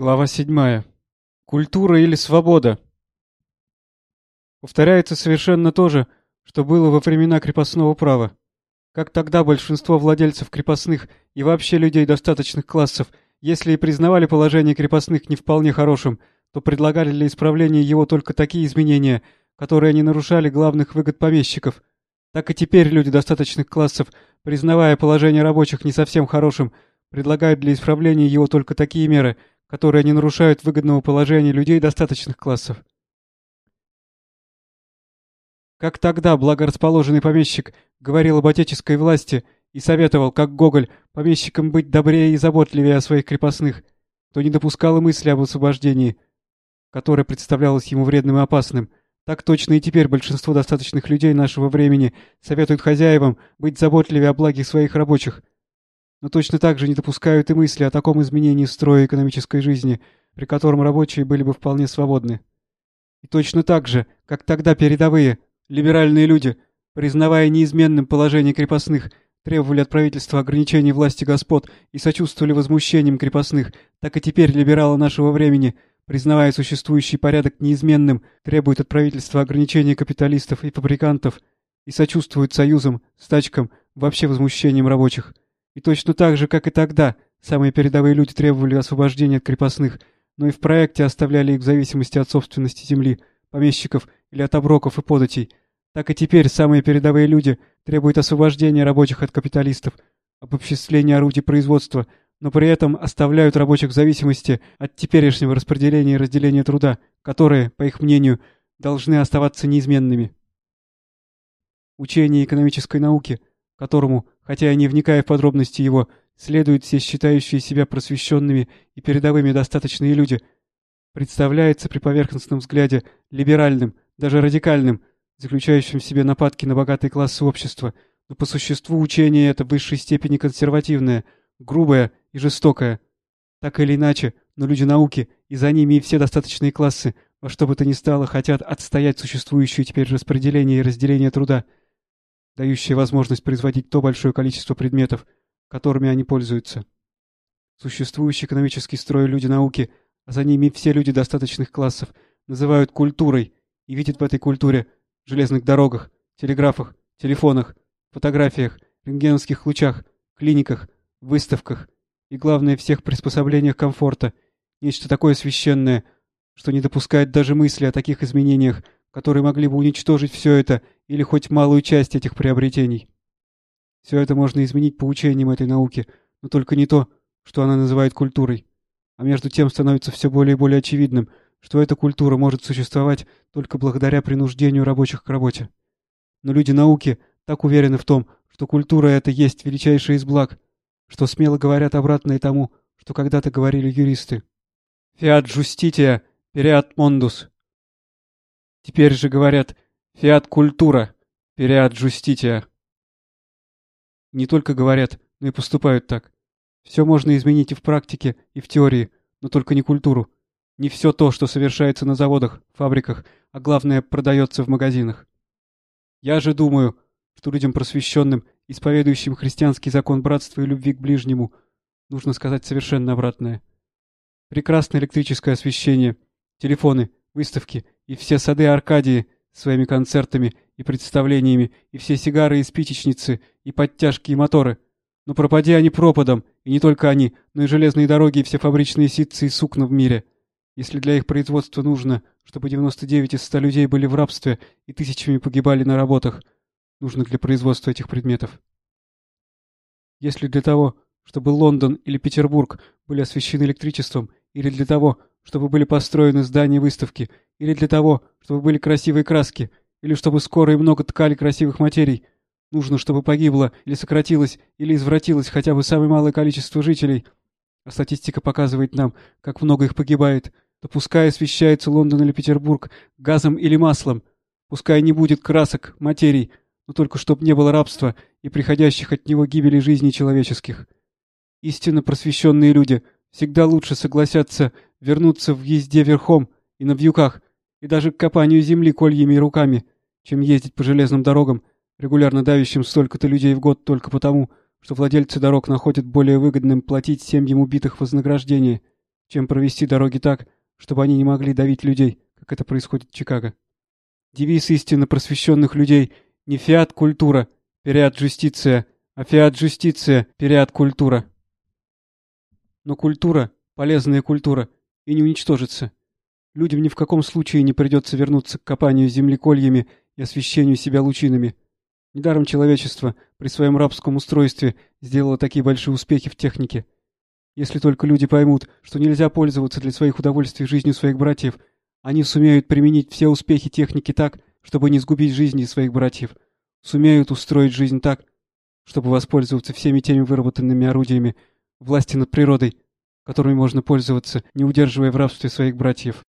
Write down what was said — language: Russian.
Глава 7. Культура или свобода? Повторяется совершенно то же, что было во времена крепостного права. Как тогда большинство владельцев крепостных и вообще людей достаточных классов, если и признавали положение крепостных не вполне хорошим, то предлагали для исправления его только такие изменения, которые не нарушали главных выгод помещиков. Так и теперь люди достаточных классов, признавая положение рабочих не совсем хорошим, предлагают для исправления его только такие меры – которые не нарушают выгодного положения людей достаточных классов. Как тогда благорасположенный помещик говорил об отеческой власти и советовал, как Гоголь, помещикам быть добрее и заботливее о своих крепостных, то не допускал и мысли об освобождении, которое представлялось ему вредным и опасным, так точно и теперь большинство достаточных людей нашего времени советуют хозяевам быть заботливее о благе своих рабочих, но точно так же не допускают и мысли о таком изменении строя экономической жизни, при котором рабочие были бы вполне свободны. И точно так же, как тогда передовые, либеральные люди, признавая неизменным положение крепостных, требовали от правительства ограничений власти господ и сочувствовали возмущениям крепостных, так и теперь либералы нашего времени, признавая существующий порядок неизменным, требуют от правительства ограничений капиталистов и фабрикантов и сочувствуют союзам, стачкам, вообще возмущениям рабочих. И точно так же, как и тогда, самые передовые люди требовали освобождения от крепостных, но и в проекте оставляли их в зависимости от собственности земли, помещиков или от оброков и податей. Так и теперь самые передовые люди требуют освобождения рабочих от капиталистов, обобществления орудий производства, но при этом оставляют рабочих в зависимости от теперешнего распределения и разделения труда, которые, по их мнению, должны оставаться неизменными. Учение экономической науки, которому хотя не вникая в подробности его, следуют все считающие себя просвещенными и передовыми достаточные люди, представляется при поверхностном взгляде либеральным, даже радикальным, заключающим в себе нападки на богатые классы общества, но по существу учение это в высшей степени консервативное, грубое и жестокое. Так или иначе, но люди науки, и за ними и все достаточные классы, во что бы то ни стало, хотят отстоять существующее теперь распределение и разделение труда – дающая возможность производить то большое количество предметов, которыми они пользуются. Существующий экономический строй люди науки, а за ними все люди достаточных классов, называют культурой и видят в этой культуре железных дорогах, телеграфах, телефонах, фотографиях, рентгеновских лучах, клиниках, выставках и, главное, всех приспособлениях комфорта, нечто такое священное, что не допускает даже мысли о таких изменениях, которые могли бы уничтожить все это или хоть малую часть этих приобретений. Все это можно изменить по учениям этой науки, но только не то, что она называет культурой. А между тем становится все более и более очевидным, что эта культура может существовать только благодаря принуждению рабочих к работе. Но люди науки так уверены в том, что культура это есть величайшее из благ, что смело говорят обратное тому, что когда-то говорили юристы. «Fiat justitia, pereat mondus». Теперь же говорят «Фиат культура, периат джустития». Не только говорят, но и поступают так. Все можно изменить и в практике, и в теории, но только не культуру. Не все то, что совершается на заводах, фабриках, а главное, продается в магазинах. Я же думаю, что людям просвещенным, исповедующим христианский закон братства и любви к ближнему, нужно сказать совершенно обратное. Прекрасное электрическое освещение, телефоны, выставки и все сады Аркадии — своими концертами и представлениями, и все сигары и спичечницы, и подтяжки и моторы. Но пропади они пропадом, и не только они, но и железные дороги и все фабричные ситцы и сукна в мире. Если для их производства нужно, чтобы 99 из 100 людей были в рабстве и тысячами погибали на работах, нужно для производства этих предметов. Если для того, чтобы Лондон или Петербург были освещены электричеством, или для того, чтобы были построены здания выставки, или для того, чтобы были красивые краски, или чтобы скоро и много ткали красивых материй. Нужно, чтобы погибло, или сократилось, или извратилось хотя бы самое малое количество жителей. А статистика показывает нам, как много их погибает. То пускай освещается Лондон или Петербург газом или маслом. Пускай не будет красок, материй, но только чтоб не было рабства и приходящих от него гибели жизней человеческих. Истинно просвещенные люди всегда лучше согласятся вернуться в езде верхом и на вьюках, и даже к копанию земли кольями и руками, чем ездить по железным дорогам, регулярно давящим столько-то людей в год только потому, что владельцы дорог находят более выгодным платить семьям убитых вознаграждение, чем провести дороги так, чтобы они не могли давить людей, как это происходит в Чикаго. Девиз истинно просвещенных людей не «фиат культура», «периат джустиция», а «фиат джустиция», «периат культура». Но культура, полезная культура, и не уничтожится. Людям ни в каком случае не придется вернуться к копанию земли кольями и освещению себя лучинами. Недаром человечество при своем рабском устройстве сделало такие большие успехи в технике. Если только люди поймут, что нельзя пользоваться для своих удовольствий жизнью своих братьев, они сумеют применить все успехи техники так, чтобы не сгубить жизни своих братьев, сумеют устроить жизнь так, чтобы воспользоваться всеми теми выработанными орудиями власти над природой, которыми можно пользоваться, не удерживая в рабстве своих братьев.